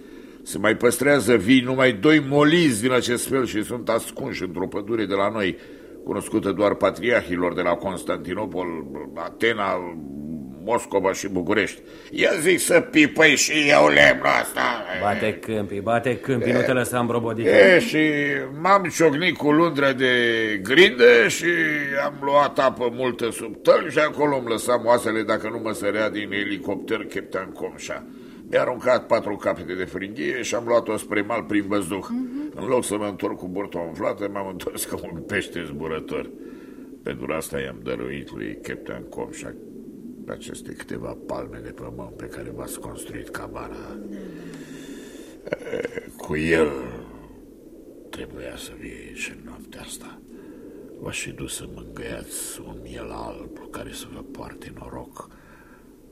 Se mai păstrează vii numai doi molizi din acest fel și sunt ascunși într-o pădure de la noi, cunoscută doar patriarhilor de la Constantinopol, Atena, Moscova și București. Ia zic să pipăi și eu lemnul asta. Bate câmpii, bate câmpii, nu te lăsa îmbrobodică. E, și m-am ciocnit cu lundra de grindă și am luat apă multă sub tăl și acolo îmi lăsam oasele dacă nu mă sărea din elicopter Captain Comșa. Mi-a aruncat patru capete de fringhie și am luat-o spre mal prin văzduh. În loc să mă întorc cu burta umflată, m-am întors ca un pește zburător. Pentru asta i-am dăruit lui Captain Comșa aceste câteva palme de pământ pe care v-ați construit cabana. E, Cu el trebuia să fie aici în noaptea asta. V-aș fi dus să mângâiați un miel alb care să vă poarte noroc,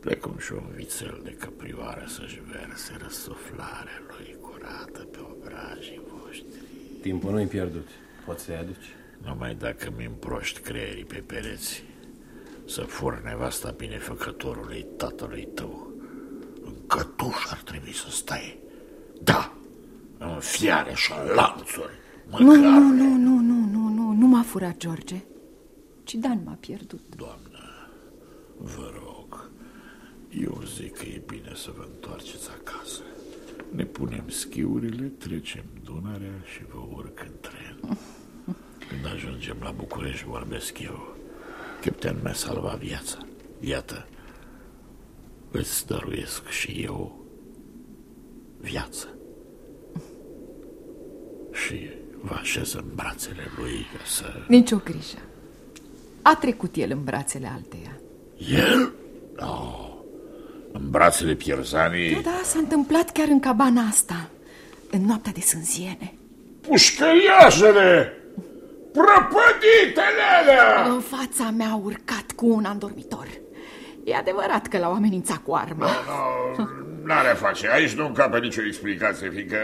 precum și un vițel de căprioară să-și verse răsuflarea lui curată pe obrajii voștri. Timpul nu-i pierdut. Poți să-i aduci? Numai dacă mi împroști creierii pe pereți, să fur nevasta binefăcătorului tatălui tău. În cătuș ar trebui să stai. Da, în fiare și în lanțuri. Nu, nu, nu, nu, nu, nu, nu, nu m-a furat George, ci Dan m-a pierdut. Doamnă, vă rog, eu zic că e bine să vă întoarceți acasă. Ne punem schiurile, trecem Dunărea și vă urc în tren. Când ajungem la București, vorbesc eu. Captain mi-a salvat viața. Iată, îți dăruiesc și eu viață. Și vă așez în brațele lui ca să... Nici o grijă. A trecut el în brațele alteia. El? Oh, în brațele pierzanii... Da, da, s-a întâmplat chiar în cabana asta, în noaptea de sânziene. Pușcăriașele! Prăpăditele alea! În fața mea a urcat cu un andormitor. E adevărat că l-au amenințat cu arma. No, n-are face. Aici nu încape nicio explicație, fiindcă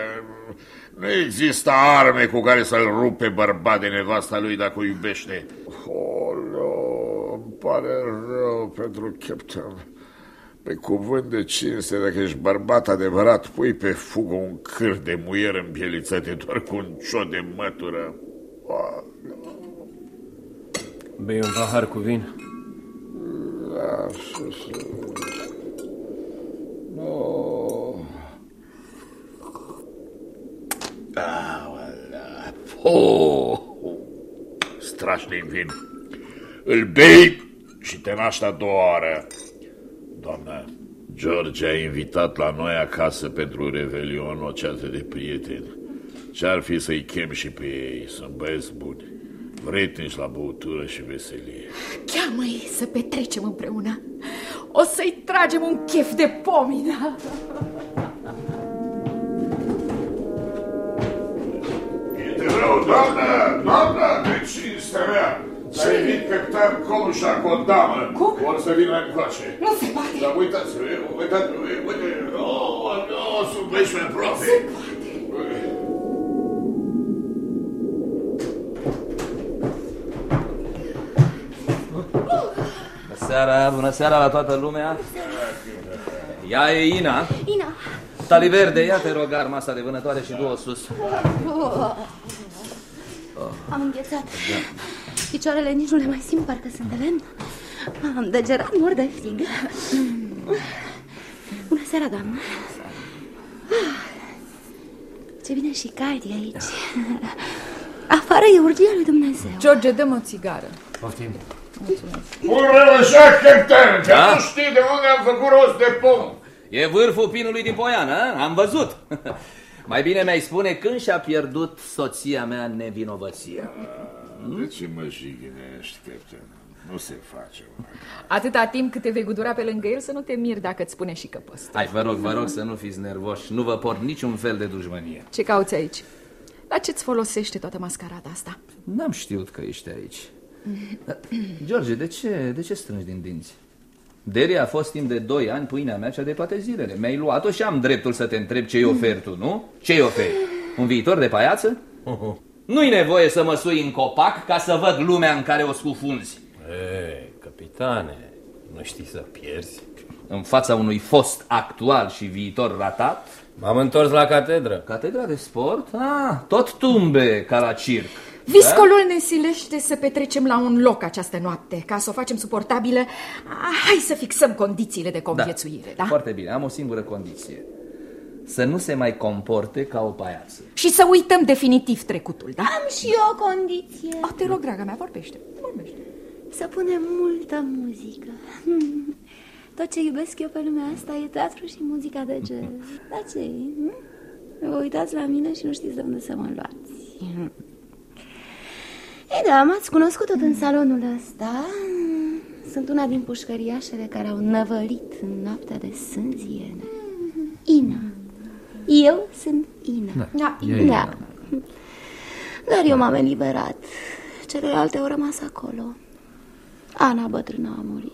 nu există arme cu care să-l rupe bărbat de nevasta lui dacă o iubește. Oh, îmi pare rău pentru Captain. Pe cuvânt de cinste, dacă ești bărbat adevărat, pui pe fugă un câr de muier împielițate doar cu un ciot de mătură. Oh, Bei un pahar cu vin. da, și- și- No. Aolea. Oh, strașnic vin. Îl bei și te naști a doua oară. Doamna, George a invitat la noi acasă pentru Revelion o ceată de prieteni. Ce-ar fi să-i chem și pe ei? Sunt băieți buni, vretnici la băutură și veselie. Cheamă-i să petrecem împreună. O să-i tragem un chef de pomină. Te vreau, doamnă, doamnă, de cinstea mea! Să invit capitan Comușa cu o damă. Cum? Or să vină încoace. Nu se poate. Dar uitați, uitați, uite, oh, no, sunt basement profe. Se poate. Bună seara, bună seara la toată lumea. Ea e Ina. Ina. Taliverde, ia te rog arma asta de vânătoare și du-o sus. Oh. Am înghețat. Picioarele nici nu le mai simt, parcă sunt de lemn. Am degerat, mor de frig. Bună seara, doamnă. Ce bine și cald e aici. Afară e urgia lui Dumnezeu. George, dăm o țigară. Poftim. Bun răușat, capitan, că Da? nu știi de unde am făcut rost de pom. E vârful pinului din Poiană, a? am văzut. Mai bine mi-ai spune când și-a pierdut soția mea nevinovăția. De ce mă jignești, capitan? Nu se face. mă. Atâta timp cât te vei gudura pe lângă el, să nu te miri dacă îți spune și căpăst. Hai, vă rog, vă rog să nu fiți nervoși. Nu vă port niciun fel de dușmănie. Ce cauți aici? La ce-ți folosește toată mascarada asta? N-am știut că ești aici. George, de ce, de ce strângi din dinți? Deria a fost timp de 2 ani pâinea mea cea de toate zilele. Mi-ai luat-o și am dreptul să te întreb ce-i oferi tu, nu? Ce-i oferi? Un viitor de paiață? Nu-i nevoie să mă sui în copac ca să văd lumea în care o scufunzi. Ei, capitane, nu știi să pierzi? În fața unui fost actual și viitor ratat? M-am întors la catedră. Catedra de sport? Ah, tot tumbe ca la circ. Viscolul ne silește să petrecem la un loc această noapte, ca să o facem suportabilă. Ah, Hai să fixăm condițiile de conviețuire, da? Foarte bine, am o singură condiție. Să nu se mai comporte ca o paiață. Și să uităm definitiv trecutul, da? Am și eu o condiție. Oh, te rog, draga mea, vorbește. vorbește. Să punem multă muzică. Tot ce iubesc eu pe lumea asta e teatru și muzica de jazz. Da ce hm? Vă uitați la mine și nu știți de unde să mă luați. E da, m-ați cunoscut tot în salonul ăsta. Sunt una din pușcăriașele care au năvălit în noaptea de sânziene. Ina. Eu sunt Ina. Da, Da. Dar eu m-am eliberat. Celelalte au rămas acolo. Ana bătrână a murit.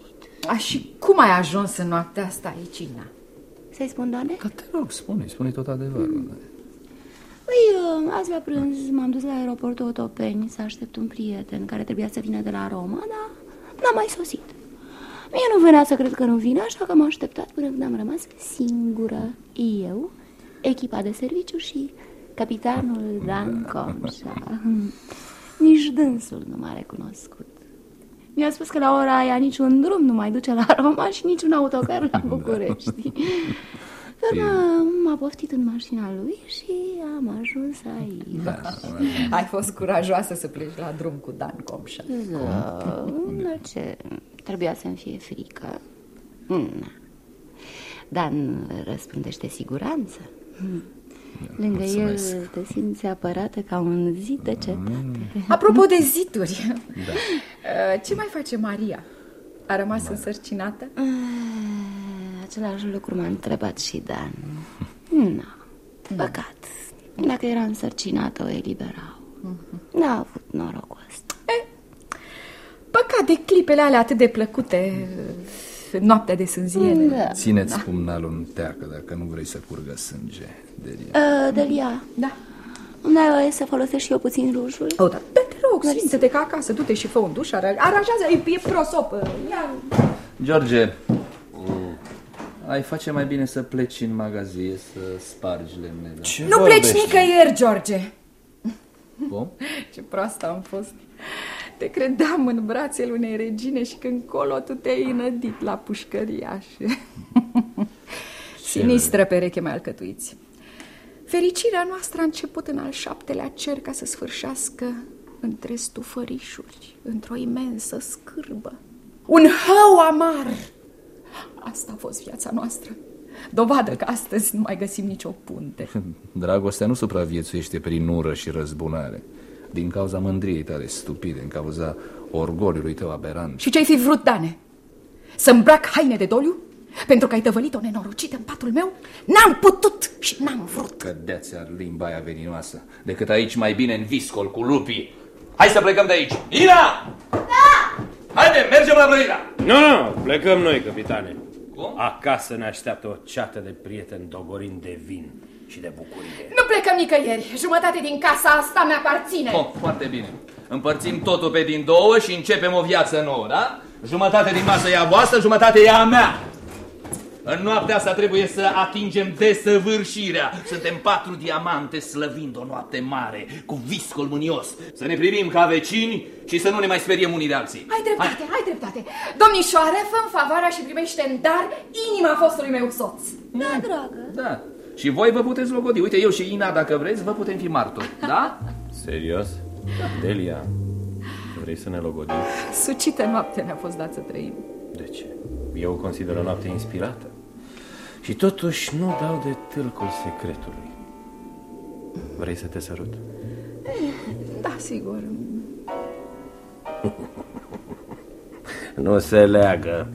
A, și cum ai ajuns în noaptea asta aici, Ina? Să-i spun, doamne? Da, te rog, spune, spune tot adevărul. Păi, uh, azi la prânz m-am dus la aeroportul Otopeni să aștept un prieten care trebuia să vină de la Roma, dar n-a mai sosit. Mie nu venea să cred că nu vine, așa că m-am așteptat până când am rămas singură. Eu, echipa de serviciu și capitanul Dan Comșa. Nici dânsul nu m-a recunoscut. Mi-a spus că la ora aia niciun drum nu mai duce la Roma și niciun autocar la București. Dar m-a, m-a poftit în mașina lui și am ajuns aici. Da. Ai fost curajoasă să pleci la drum cu Dan Comșa. Da, dar ce? Trebuia să-mi fie frică. Na. Dan răspundește siguranță. Lângă el te simți apărată ca un zid de cetate. Apropo de ziduri, da. ce mai face Maria? A rămas însărcinată? Ah, Același lucru m-a întrebat și Dan. Na, păcat. Dacă era însărcinată, o eliberau. N-a avut norocul ăsta. de clipele alea atât de plăcute, noaptea de sânziene. Da. Țineți pumnalul în teacă dacă nu vrei să curgă sânge. Delia. Uh, Delia, Da. îmi dai voie să folosesc și eu puțin rujul? O, da. Te, te rog, simte-te ca acasă, du-te și fă un duș, ara- aranjează, e, e prosop. Ia. George, ai face mai bine să pleci în magazie să spargi lemnele. Ce Nu pleci nicăieri, George. Cum? Ce proastă am fost. Te credeam în brațele unei regine și când colo tu te-ai înădit la pușcăriaș. Sinistră pereche mai alcătuiți. Fericirea noastră a început în al șaptelea cer ca să sfârșească între stufărișuri, într-o imensă scârbă. Un hău amar! Asta a fost viața noastră. Dovadă că astăzi nu mai găsim nicio punte. Dragostea nu supraviețuiește prin ură și răzbunare. Din cauza mândriei tale stupide, din cauza orgoliului tău aberant. Și ce-ai fi vrut, Dane? Să îmbrac haine de doliu? Pentru că ai tăvălit-o nenorocită în patul meu? N-am putut și n-am vrut. Cădeați ar limba aia veninoasă, decât aici mai bine în viscol cu lupii. Hai să plecăm de aici! Ina! Da! Haide, mergem la Brăila! Nu, nu, plecăm noi, capitane. Cum? Acasă ne așteaptă o ceată de prieteni dogorind de vin și de bucurie. Nu plecăm nicăieri. Jumătate din casa asta mi-aparține. Oh, foarte bine. Împărțim totul pe din două și începem o viață nouă, da? Jumătate din masă e a voastră, jumătate e a mea. În noaptea asta trebuie să atingem desăvârșirea. Suntem patru diamante slăvind o noapte mare, cu viscol mânios. Să ne privim ca vecini și să nu ne mai speriem unii de alții. Ai dreptate, ai dreptate. Domnișoare, fă favoarea și primește în dar inima fostului meu soț. Da, dragă. Da. Și voi vă puteți logodi. Uite, eu și Ina, dacă vreți, vă putem fi martori. Da? Serios? Delia, vrei să ne logodim? Sucită noapte ne-a fost dat să trăim. De ce? Eu o consider o noapte inspirată. Și totuși nu dau de tâlcul secretului. Vrei să te sărut? Da, sigur. Nu se leagă.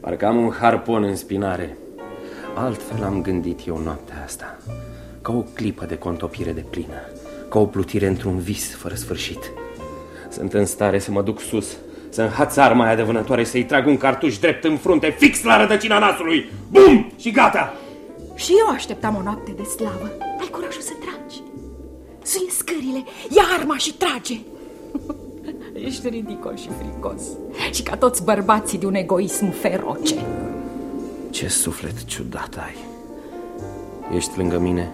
Parcă am un harpon în spinare. Altfel am gândit eu noaptea asta. Ca o clipă de contopire de plină. Ca o plutire într-un vis fără sfârșit. Sunt în stare să mă duc sus, să înhaț arma aia de vânătoare, să-i trag un cartuș drept în frunte, fix la rădăcina nasului. Bum! Și gata! Și eu așteptam o noapte de slavă. Ai curajul să tragi. Suie scările, ia arma și trage. Ești ridicol și fricos. Și ca toți bărbații de un egoism feroce. Ce suflet ciudat ai. Ești lângă mine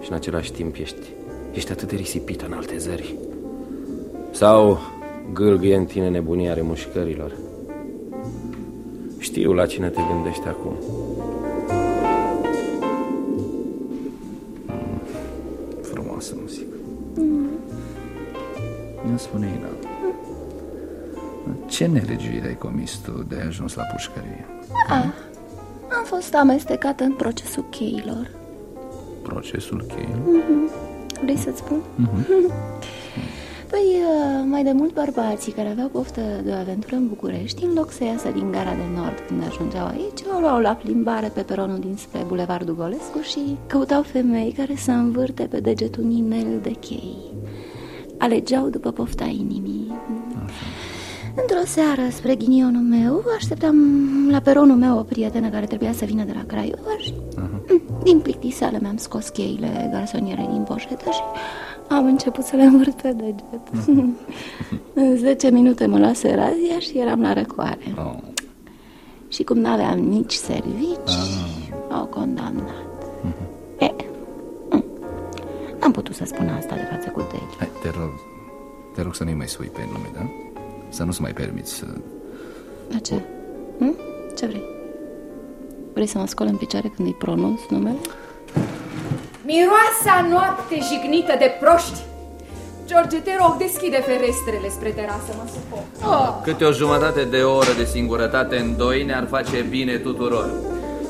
și în același timp ești, ești atât de risipită în alte zări. Sau gâlgâie în tine nebunia remușcărilor. Știu la cine te gândești acum. Frumoasă muzică. Nu spune Ina. Ce nelegiuire ai comis tu de ai ajuns la pușcărie? Ah, am fost amestecată în procesul cheilor. Procesul cheilor? Mhm. Vrei să-ți spun? Păi, uh, mai de mult bărbații care aveau poftă de o aventură în București, în loc să iasă din gara de nord când ajungeau aici, o luau la plimbare pe peronul dinspre Bulevardul Golescu și căutau femei care să învârte pe degetul un inel de chei. Alegeau după pofta inimii. Într-o seară, spre ghinionul meu, așteptam la peronul meu o prietenă care trebuia să vină de la Craiova și din plictiseală mi-am scos cheile garsonierei din poșetă și am început să le învârt pe deget. În 10 minute mă luase razia și eram la răcoare. Oh. Și cum n-aveam nici servici, m-au condamnat. E, mm, am putut să spun asta de față cu Deli. Hai, te rog, te rog să nu-i mai spui pe nume, da? Să nu-ți mai permiți să... La ce? Hm? Ce vrei? Vrei să mă scol în picioare când îi pronunț numele? Miroasa noapte jignită de proști. George, te rog, deschide ferestrele spre terasă, mă suport. Oh. Câte o jumătate de oră de singurătate în doi ne-ar face bine tuturor.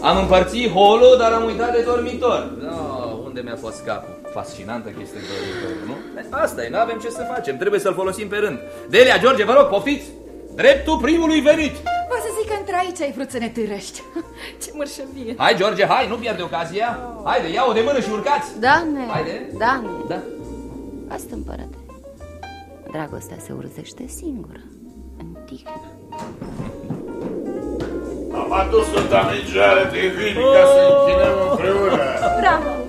Am împărțit holul, dar am uitat de dormitor. Oh, unde mi-a fost capul? Fascinantă chestie dormitorul, nu? Asta e, nu avem ce să facem, trebuie să-l folosim pe rând. Delia, George, vă rog, poftiți! Dreptul primului venit! Vă să zic că între aici ai vrut să ne târăști. Ce mărșăvie. Hai, George, hai, nu pierde ocazia. Haide, ia-o de mână și urcați. Dane, Haide. Dane. Da. Asta împărăte. Dragostea se urzește singură, în odihnă. Am adus o damijoară de vin ca să închinăm împreună. Bravo!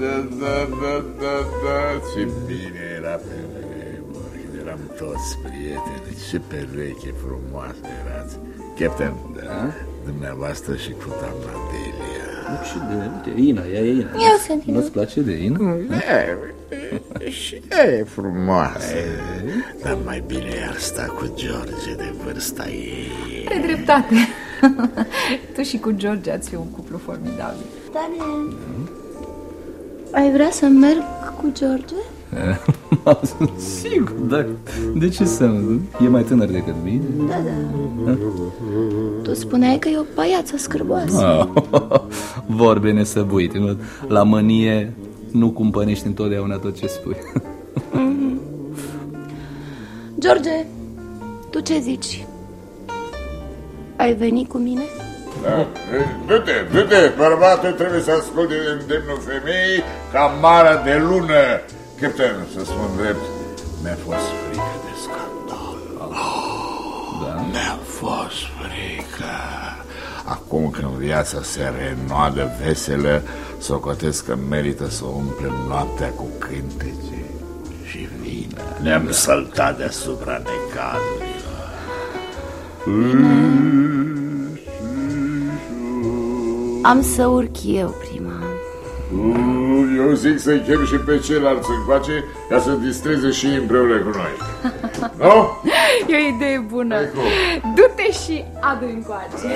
Da, da, da, da, da, da, ce bine era pe vremuri, când eram toți prieteni, ce pereche frumoasă erați. Captain, da? dumneavoastră și cu doamna Delia. Și de, uite, Ina, ea e Ina. Eu sunt Ina. Nu-ți place de Ina? E, și ea e frumoasă, dar mai bine ar sta cu George de vârsta ei. Are dreptate. tu și cu George ați fi un cuplu formidabil. Dane, ai vrea să merg cu George? Sigur, dar de ce să nu? E mai tânăr decât mine? Da, da. Tu spuneai că e o paiață scârboasă. Ah, vorbe nesăbuite. nu? La mânie nu cumpănești întotdeauna tot ce spui. Mhm. George, tu ce zici? Ai veni cu mine? Da. Du-te, du-te, bărbatul trebuie să asculte de îndemnul femeii ca mara de lună. Captain, să spun drept, mi-a fost frică de scandal. Da? Mi-a fost frică. Acum când viața se renoadă veselă, socotesc că merită să o umplem noaptea cu cântece și vină. Ne-am săltat deasupra necazurilor. Am să urc eu prima. Mm, Eu zic să-i chem și pe ceilalți încoace ca să distreze și ei împreună cu noi. Nu? E o idee bună. Du-te și adu încoace.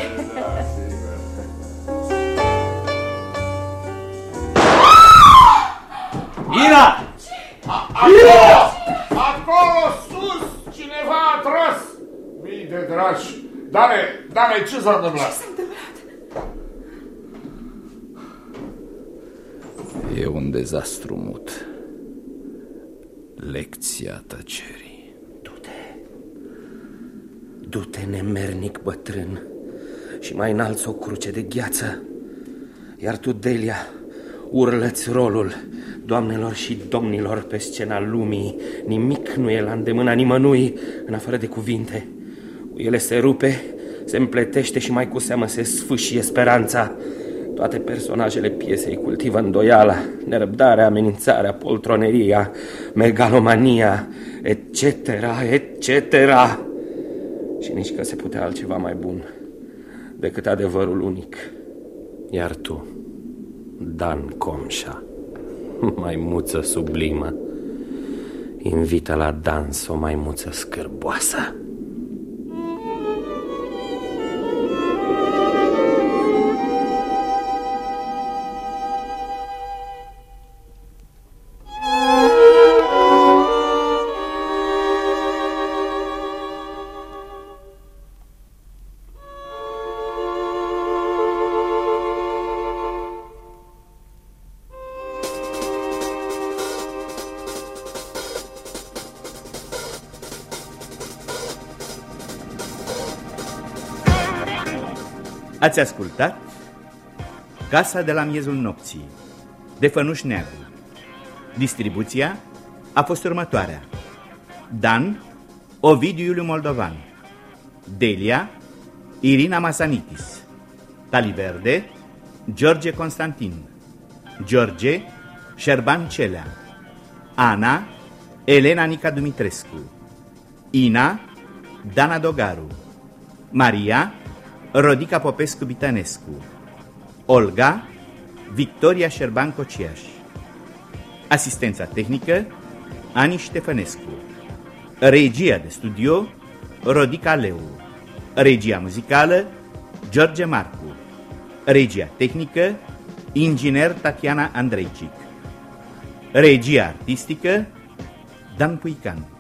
Ina! Acolo! Acolo sus! Cineva a tras! Mii de dragi! Dane, Dane, ce s-a întâmplat? E un dezastru mut. Lecția tăcerii. Du-te, nemernic bătrân, și mai înalți o cruce de gheață. Iar tu, Delia, urlăți rolul. Doamnelor și domnilor, pe scena lumii, nimic nu e la îndemâna nimănui, în afară de cuvinte. Ele se rupe, se împletește și mai cu seamă se sfâșie speranța. Toate personajele piesei cultivă îndoiala, nerăbdarea, amenințarea, poltroneria, megalomania, etc., etc., și nici că se putea altceva mai bun decât adevărul unic. Iar tu, Dan Comșa, maimuță sublimă, invită la dans o maimuță scârboasă. Ați ascultat? Casa de la miezul nopții de Fănuș Neagru. Distribuția a fost următoarea. Dan Ovidiu Iuliu Moldovan. Delia Irina Masanitis. Taliverde George Constantin. George Șerban Celea. Ana Elena Nica Dumitrescu. Ina Dana Dogaru. Maria Rodica Popescu Bitănescu Olga Victoria Șerban Cociaș. Asistența tehnică Ani Ștefănescu. Regia de studio Rodica Leu. Regia muzicală George Marcu. Regia tehnică Inginer Tatiana Andreicic Regia artistică Dan Puican